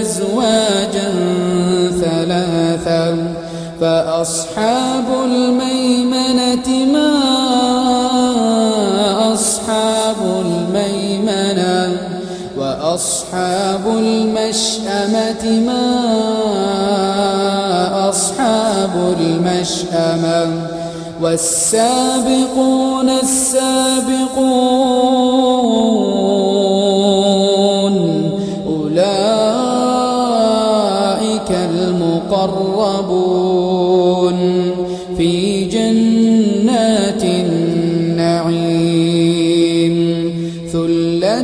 أزواجا ثلاثا فأصحاب الميمنة ما أصحاب الميمنة وأصحاب المشأمة ما أصحاب المشأمة والسابقون السابقون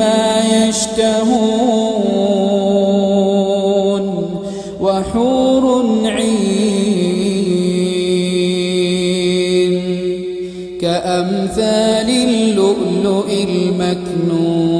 مما يشتهون وحور عين كأمثال اللؤلؤ المكنون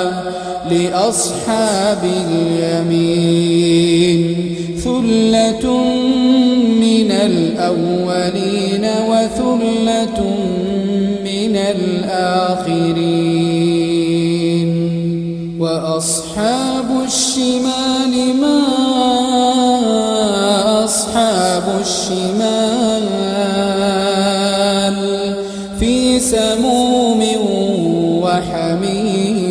لأصحاب اليمين ثلة من الأولين وثلة من الآخرين وأصحاب الشمال ما أصحاب الشمال في سموم وحميم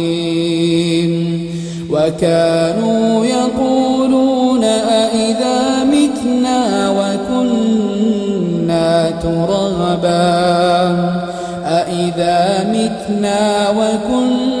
وكانوا يقولون أئذا متنا وكنا ترابا؟ أئذا متنا وكنا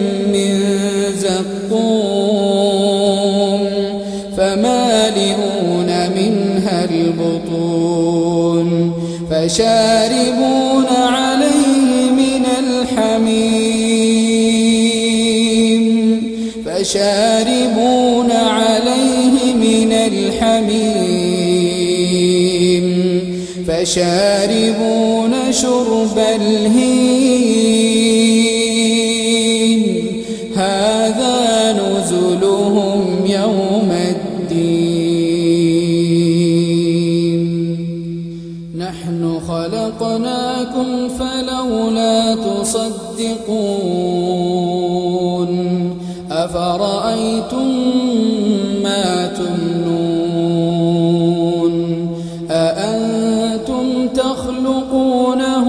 فشاربون عليه من الحميم. فشاربون عليه من الحميم. فشاربون شرب الهيم. أفرأيتم ما تمنون؟ أأنتم تخلقونه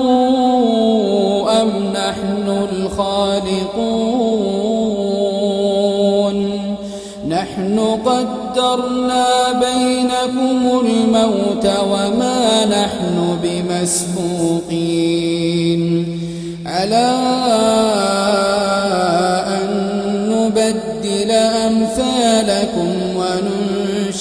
أم نحن الخالقون؟ نحن قدرنا بينكم الموت وما نحن بمسبوقين. على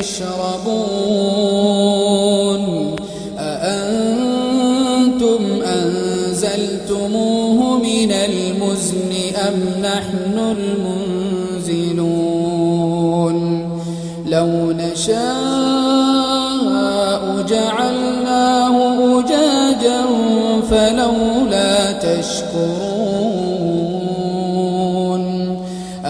تشربون أأنتم أنزلتموه من المزن أم نحن المنزلون؟ لو نشاء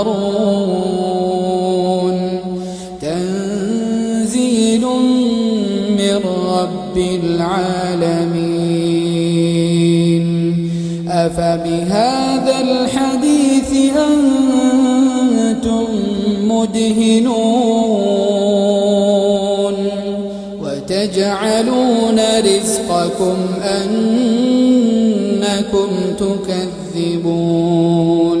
المطهرون تنزيل من رب العالمين. أفبهذا الحديث أنتم مدهنون. وتجعلون رزقكم أنكم تكذبون.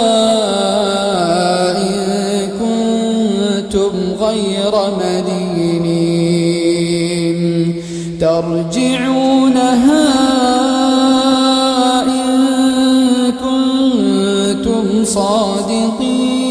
كنتم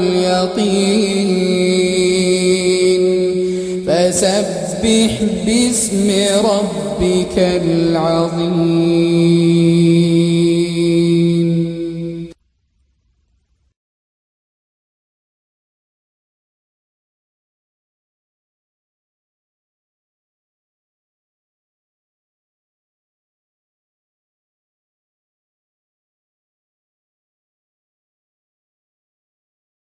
اليقين. فسبح باسم ربك العظيم.